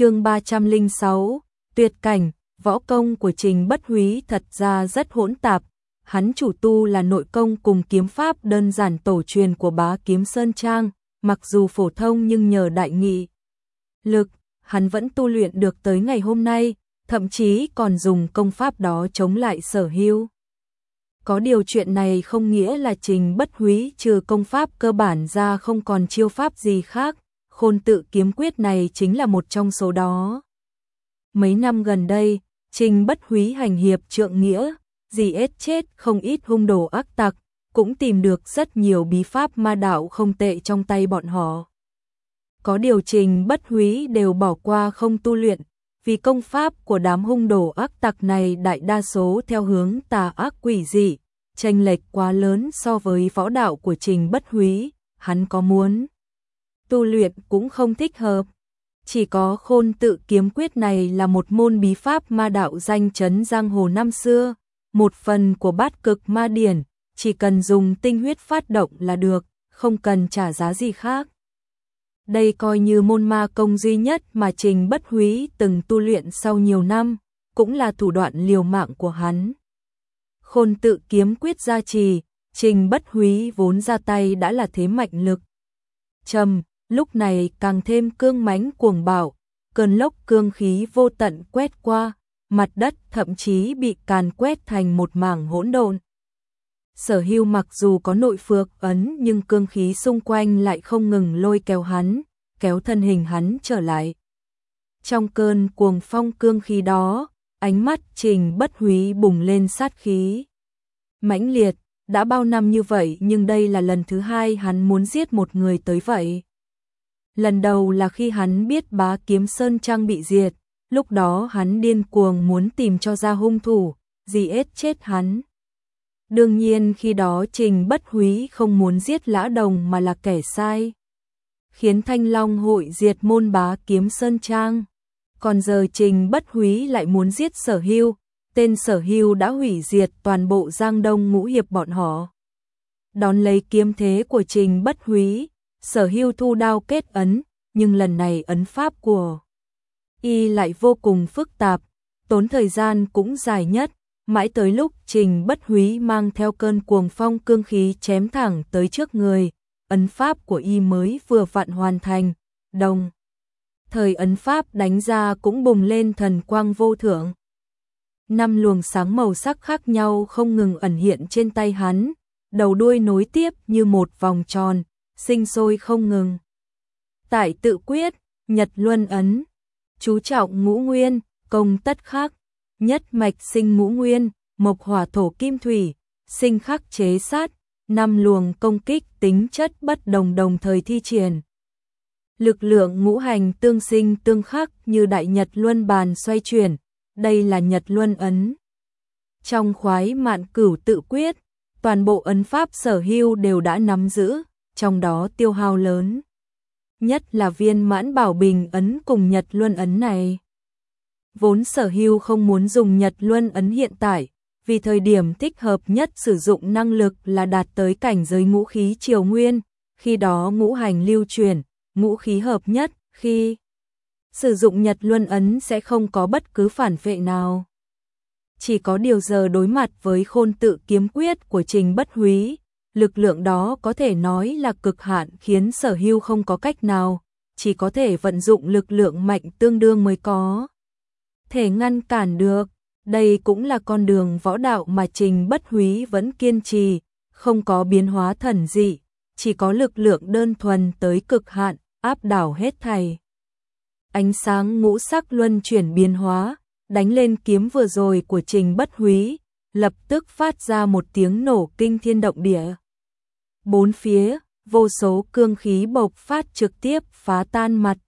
chương 306, tuyệt cảnh, võ công của Trình Bất Húy thật ra rất hỗn tạp. Hắn chủ tu là nội công cùng kiếm pháp đơn giản tổ truyền của bá kiếm Sơn Trang, mặc dù phổ thông nhưng nhờ đại nghị. Lực, hắn vẫn tu luyện được tới ngày hôm nay, thậm chí còn dùng công pháp đó chống lại sở hưu Có điều chuyện này không nghĩa là Trình Bất Húy trừ công pháp cơ bản ra không còn chiêu pháp gì khác, khôn tự kiếm quyết này chính là một trong số đó. Mấy năm gần đây, Trình Bất Húy hành hiệp trượng nghĩa, gì ết chết không ít hung đồ ác tặc, cũng tìm được rất nhiều bí pháp ma đạo không tệ trong tay bọn họ. Có điều Trình Bất Húy đều bỏ qua không tu luyện, vì công pháp của đám hung đồ ác tặc này đại đa số theo hướng tà ác quỷ dị, tranh lệch quá lớn so với võ đạo của Trình Bất Húy, hắn có muốn tu luyện cũng không thích hợp. Chỉ có khôn tự kiếm quyết này là một môn bí pháp ma đạo danh chấn giang hồ năm xưa, một phần của bát cực ma điển, chỉ cần dùng tinh huyết phát động là được, không cần trả giá gì khác. Đây coi như môn ma công duy nhất mà Trình Bất Húy từng tu luyện sau nhiều năm, cũng là thủ đoạn liều mạng của hắn. Khôn tự kiếm quyết gia trì, Trình Bất Húy vốn ra tay đã là thế mạnh lực. Trầm, lúc này càng thêm cương mãnh cuồng bạo, cơn lốc cương khí vô tận quét qua, mặt đất thậm chí bị càn quét thành một mảng hỗn độn. Sở Hưu mặc dù có nội phược ấn nhưng cương khí xung quanh lại không ngừng lôi kéo hắn, kéo thân hình hắn trở lại. Trong cơn cuồng phong cương khí đó, ánh mắt Trình Bất Húy bùng lên sát khí. Mãnh liệt, đã bao năm như vậy nhưng đây là lần thứ hai hắn muốn giết một người tới vậy. Lần đầu là khi hắn biết bá kiếm Sơn Trang bị diệt, lúc đó hắn điên cuồng muốn tìm cho ra hung thủ, gì ết chết hắn. Đương nhiên khi đó Trình Bất Húy không muốn giết Lã Đồng mà là kẻ sai. Khiến Thanh Long hội diệt môn bá kiếm Sơn Trang. Còn giờ Trình Bất Húy lại muốn giết Sở Hưu, tên Sở Hưu đã hủy diệt toàn bộ Giang Đông ngũ hiệp bọn họ. Đón lấy kiếm thế của Trình Bất Húy, Sở Hưu thu đao kết ấn, nhưng lần này ấn pháp của y lại vô cùng phức tạp, tốn thời gian cũng dài nhất, mãi tới lúc Trình Bất Húy mang theo cơn cuồng phong cương khí chém thẳng tới trước người, ấn pháp của y mới vừa vặn hoàn thành, đồng. Thời ấn pháp đánh ra cũng bùng lên thần quang vô thượng. Năm luồng sáng màu sắc khác nhau không ngừng ẩn hiện trên tay hắn, đầu đuôi nối tiếp như một vòng tròn, sinh sôi không ngừng. Tại tự quyết, Nhật Luân ấn, chú trọng ngũ nguyên, công tất khắc, nhất mạch sinh ngũ nguyên, mộc hỏa thổ kim thủy, sinh khắc chế sát, năm luồng công kích tính chất bất đồng đồng thời thi triển. Lực lượng ngũ hành tương sinh tương khắc như đại nhật luân bàn xoay chuyển, đây là nhật luân ấn. Trong khoái mạn cửu tự quyết, toàn bộ ấn pháp sở hưu đều đã nắm giữ, trong đó tiêu hao lớn. Nhất là viên mãn bảo bình ấn cùng nhật luân ấn này. Vốn sở hưu không muốn dùng nhật luân ấn hiện tại, vì thời điểm thích hợp nhất sử dụng năng lực là đạt tới cảnh giới ngũ khí triều nguyên, khi đó ngũ hành lưu truyền, ngũ khí hợp nhất, khi sử dụng nhật luân ấn sẽ không có bất cứ phản vệ nào. Chỉ có điều giờ đối mặt với khôn tự kiếm quyết của Trình Bất Húy, lực lượng đó có thể nói là cực hạn khiến sở hưu không có cách nào, chỉ có thể vận dụng lực lượng mạnh tương đương mới có. Thể ngăn cản được, đây cũng là con đường võ đạo mà Trình Bất Húy vẫn kiên trì, không có biến hóa thần dị, chỉ có lực lượng đơn thuần tới cực hạn, áp đảo hết thầy. Ánh sáng ngũ sắc luân chuyển biến hóa, đánh lên kiếm vừa rồi của Trình Bất Húy, lập tức phát ra một tiếng nổ kinh thiên động địa. Bốn phía, vô số cương khí bộc phát trực tiếp phá tan mặt.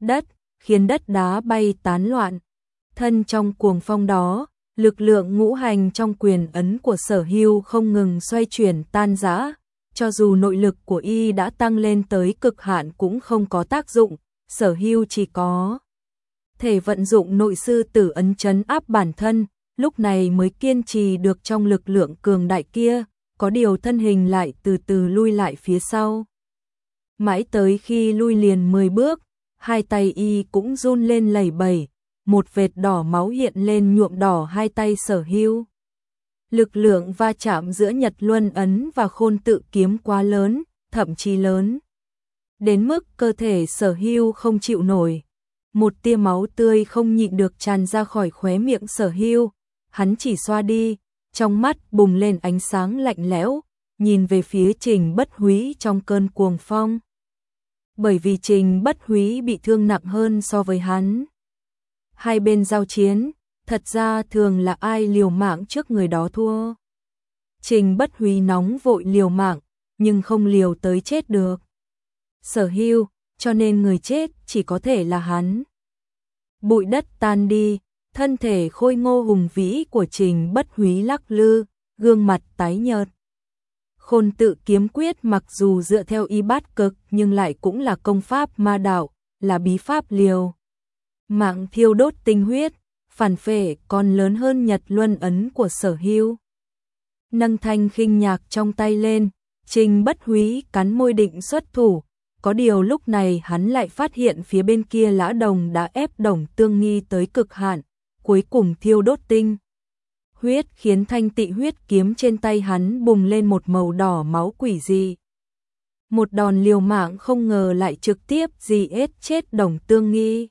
Đất, khiến đất đá bay tán loạn. Thân trong cuồng phong đó, lực lượng ngũ hành trong quyền ấn của sở hưu không ngừng xoay chuyển tan rã, cho dù nội lực của y đã tăng lên tới cực hạn cũng không có tác dụng, sở hưu chỉ có thể vận dụng nội sư tử ấn chấn áp bản thân, lúc này mới kiên trì được trong lực lượng cường đại kia, có điều thân hình lại từ từ lui lại phía sau. Mãi tới khi lui liền 10 bước, hai tay y cũng run lên lẩy bẩy, một vệt đỏ máu hiện lên nhuộm đỏ hai tay sở hưu. Lực lượng va chạm giữa Nhật Luân Ấn và khôn tự kiếm quá lớn, thậm chí lớn. Đến mức cơ thể sở hưu không chịu nổi. Một tia máu tươi không nhịn được tràn ra khỏi khóe miệng sở hưu, hắn chỉ xoa đi, trong mắt bùng lên ánh sáng lạnh lẽo, nhìn về phía Trình Bất Húy trong cơn cuồng phong. Bởi vì Trình Bất Húy bị thương nặng hơn so với hắn. Hai bên giao chiến, thật ra thường là ai liều mạng trước người đó thua. Trình Bất Húy nóng vội liều mạng, nhưng không liều tới chết được. Sở hưu, cho nên người chết chỉ có thể là hắn. Bụi đất tan đi, thân thể khôi ngô hùng vĩ của Trình Bất Húy lắc lư, gương mặt tái nhợt. Khôn tự kiếm quyết mặc dù dựa theo y bát cực nhưng lại cũng là công pháp ma đạo, là bí pháp liều. Mạng thiêu đốt tinh huyết, phản phệ còn lớn hơn nhật luân ấn của sở hưu. Nâng thanh khinh nhạc trong tay lên, trình bất húy cắn môi định xuất thủ, có điều lúc này hắn lại phát hiện phía bên kia lã đồng đã ép đồng tương nghi tới cực hạn, cuối cùng thiêu đốt tinh huyết khiến thanh tị huyết kiếm trên tay hắn bùng lên một màu đỏ máu quỷ dị. Một đòn liều mạng không ngờ lại trực tiếp gì ết chết đồng tương nghi.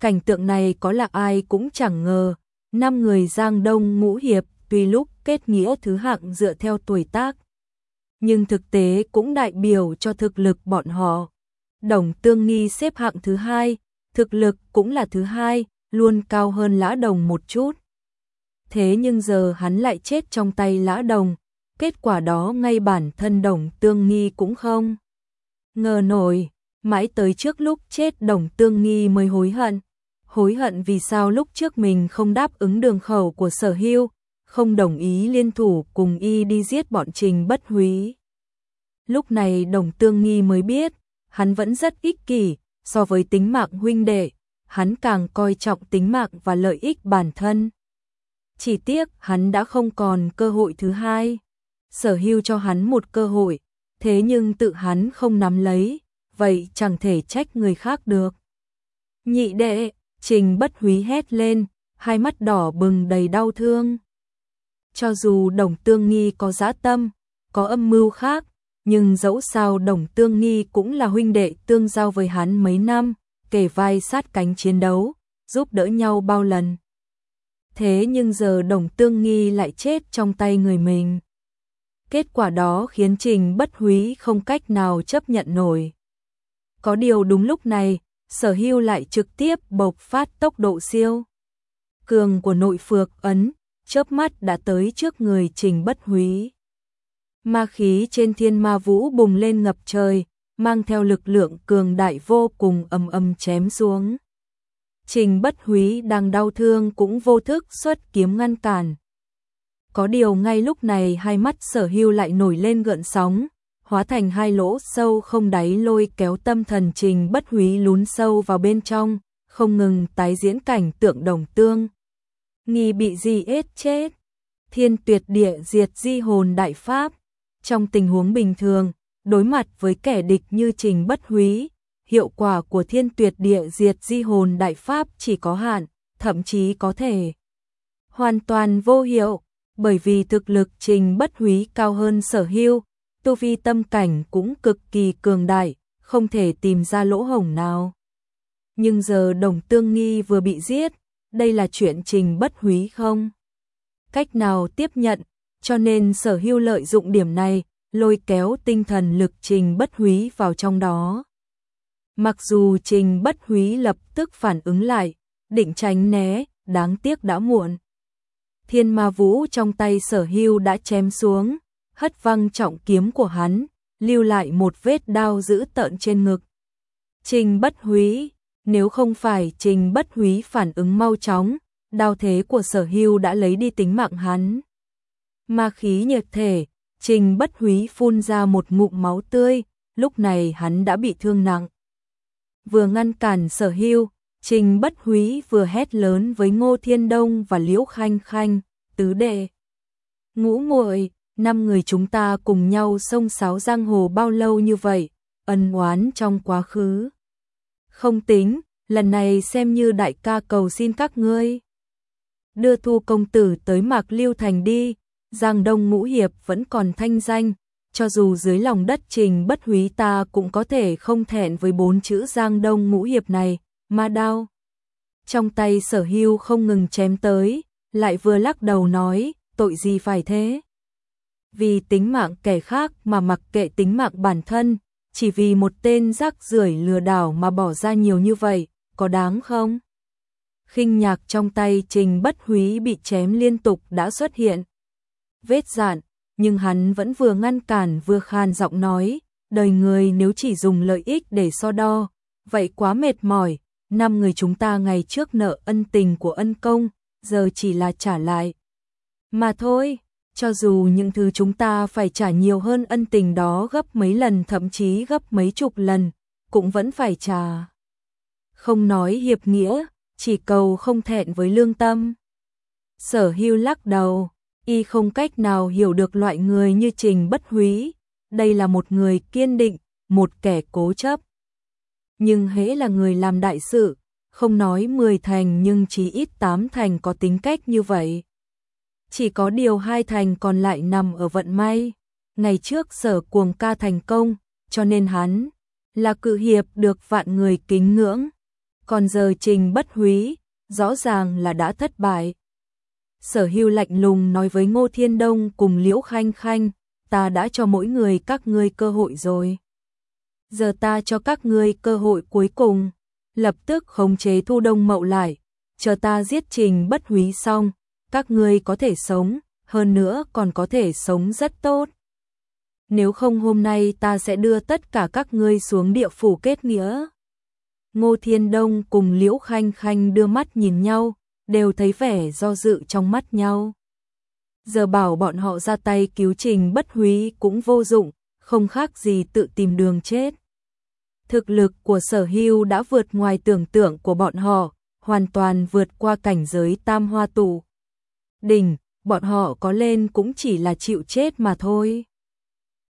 Cảnh tượng này có là ai cũng chẳng ngờ, năm người giang đông ngũ hiệp tuy lúc kết nghĩa thứ hạng dựa theo tuổi tác. Nhưng thực tế cũng đại biểu cho thực lực bọn họ. Đồng tương nghi xếp hạng thứ hai, thực lực cũng là thứ hai, luôn cao hơn lã đồng một chút thế nhưng giờ hắn lại chết trong tay lã đồng, kết quả đó ngay bản thân đồng tương nghi cũng không. Ngờ nổi, mãi tới trước lúc chết đồng tương nghi mới hối hận. Hối hận vì sao lúc trước mình không đáp ứng đường khẩu của sở hưu, không đồng ý liên thủ cùng y đi giết bọn trình bất húy. Lúc này đồng tương nghi mới biết, hắn vẫn rất ích kỷ, so với tính mạng huynh đệ, hắn càng coi trọng tính mạng và lợi ích bản thân. Chỉ tiếc hắn đã không còn cơ hội thứ hai. Sở hưu cho hắn một cơ hội, thế nhưng tự hắn không nắm lấy, vậy chẳng thể trách người khác được. Nhị đệ, trình bất húy hét lên, hai mắt đỏ bừng đầy đau thương. Cho dù đồng tương nghi có giã tâm, có âm mưu khác, nhưng dẫu sao đồng tương nghi cũng là huynh đệ tương giao với hắn mấy năm, kể vai sát cánh chiến đấu, giúp đỡ nhau bao lần thế nhưng giờ đồng tương nghi lại chết trong tay người mình. Kết quả đó khiến Trình bất húy không cách nào chấp nhận nổi. Có điều đúng lúc này, sở hưu lại trực tiếp bộc phát tốc độ siêu. Cường của nội phược ấn, chớp mắt đã tới trước người Trình bất húy. Ma khí trên thiên ma vũ bùng lên ngập trời, mang theo lực lượng cường đại vô cùng ầm ầm chém xuống. Trình bất húy đang đau thương cũng vô thức xuất kiếm ngăn cản. Có điều ngay lúc này hai mắt sở hưu lại nổi lên gợn sóng, hóa thành hai lỗ sâu không đáy lôi kéo tâm thần trình bất húy lún sâu vào bên trong, không ngừng tái diễn cảnh tượng đồng tương. Nghi bị gì ết chết. Thiên tuyệt địa diệt di hồn đại pháp. Trong tình huống bình thường, đối mặt với kẻ địch như trình bất húy, hiệu quả của thiên tuyệt địa diệt di hồn đại pháp chỉ có hạn, thậm chí có thể hoàn toàn vô hiệu, bởi vì thực lực trình bất húy cao hơn sở hưu, tu vi tâm cảnh cũng cực kỳ cường đại, không thể tìm ra lỗ hổng nào. Nhưng giờ đồng tương nghi vừa bị giết, đây là chuyện trình bất húy không? Cách nào tiếp nhận, cho nên sở hưu lợi dụng điểm này, lôi kéo tinh thần lực trình bất húy vào trong đó. Mặc dù Trình Bất Húy lập tức phản ứng lại, định tránh né, đáng tiếc đã muộn. Thiên Ma Vũ trong tay Sở Hưu đã chém xuống, hất văng trọng kiếm của hắn, lưu lại một vết đao dữ tợn trên ngực. Trình Bất Húy, nếu không phải Trình Bất Húy phản ứng mau chóng, đao thế của Sở Hưu đã lấy đi tính mạng hắn. Ma khí nhiệt thể, Trình Bất Húy phun ra một ngụm máu tươi, lúc này hắn đã bị thương nặng vừa ngăn cản sở hưu, trình bất húy vừa hét lớn với Ngô Thiên Đông và Liễu Khanh Khanh, tứ đệ. Ngũ muội năm người chúng ta cùng nhau sông sáo giang hồ bao lâu như vậy, ân oán trong quá khứ. Không tính, lần này xem như đại ca cầu xin các ngươi. Đưa thu công tử tới mạc lưu thành đi, Giang Đông Ngũ Hiệp vẫn còn thanh danh, cho dù dưới lòng đất trình bất húy ta cũng có thể không thẹn với bốn chữ Giang Đông Ngũ Hiệp này, ma đao. Trong tay sở hưu không ngừng chém tới, lại vừa lắc đầu nói, tội gì phải thế? Vì tính mạng kẻ khác mà mặc kệ tính mạng bản thân, chỉ vì một tên rác rưởi lừa đảo mà bỏ ra nhiều như vậy, có đáng không? khinh nhạc trong tay Trình Bất Húy bị chém liên tục đã xuất hiện. Vết dạn, nhưng hắn vẫn vừa ngăn cản vừa khan giọng nói, đời người nếu chỉ dùng lợi ích để so đo, vậy quá mệt mỏi, năm người chúng ta ngày trước nợ ân tình của ân công, giờ chỉ là trả lại. Mà thôi, cho dù những thứ chúng ta phải trả nhiều hơn ân tình đó gấp mấy lần thậm chí gấp mấy chục lần, cũng vẫn phải trả. Không nói hiệp nghĩa, chỉ cầu không thẹn với lương tâm. Sở hưu lắc đầu, y không cách nào hiểu được loại người như Trình Bất Húy, đây là một người kiên định, một kẻ cố chấp. Nhưng hễ là người làm đại sự, không nói 10 thành nhưng chỉ ít 8 thành có tính cách như vậy. Chỉ có điều hai thành còn lại nằm ở vận may. Ngày trước sở cuồng ca thành công, cho nên hắn là cự hiệp được vạn người kính ngưỡng còn giờ trình bất húy, rõ ràng là đã thất bại. Sở hưu lạnh lùng nói với Ngô Thiên Đông cùng Liễu Khanh Khanh, ta đã cho mỗi người các ngươi cơ hội rồi. Giờ ta cho các ngươi cơ hội cuối cùng, lập tức khống chế thu đông mậu lại, chờ ta giết trình bất húy xong, các ngươi có thể sống, hơn nữa còn có thể sống rất tốt. Nếu không hôm nay ta sẽ đưa tất cả các ngươi xuống địa phủ kết nghĩa. Ngô Thiên Đông cùng Liễu Khanh Khanh đưa mắt nhìn nhau, đều thấy vẻ do dự trong mắt nhau. Giờ bảo bọn họ ra tay cứu trình bất húy cũng vô dụng, không khác gì tự tìm đường chết. Thực lực của sở hưu đã vượt ngoài tưởng tượng của bọn họ, hoàn toàn vượt qua cảnh giới tam hoa tụ Đỉnh, bọn họ có lên cũng chỉ là chịu chết mà thôi.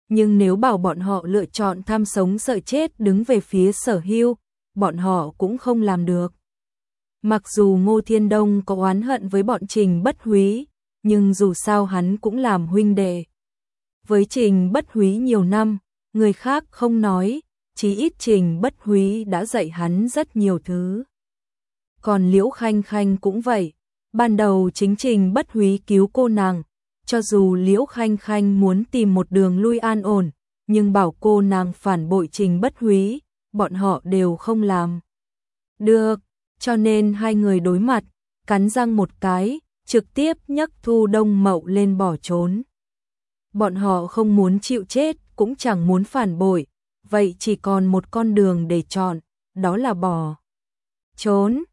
Nhưng nếu bảo bọn họ lựa chọn tham sống sợ chết đứng về phía sở hưu, bọn họ cũng không làm được. Mặc dù Ngô Thiên Đông có oán hận với bọn Trình Bất Húy, nhưng dù sao hắn cũng làm huynh đệ. Với Trình Bất Húy nhiều năm, người khác không nói, chỉ ít Trình Bất Húy đã dạy hắn rất nhiều thứ. Còn Liễu Khanh Khanh cũng vậy, ban đầu chính Trình Bất Húy cứu cô nàng, cho dù Liễu Khanh Khanh muốn tìm một đường lui an ổn, nhưng bảo cô nàng phản bội Trình Bất Húy, bọn họ đều không làm. Được, cho nên hai người đối mặt, cắn răng một cái, trực tiếp nhấc thu đông mậu lên bỏ trốn. Bọn họ không muốn chịu chết, cũng chẳng muốn phản bội, vậy chỉ còn một con đường để chọn, đó là bỏ. Trốn.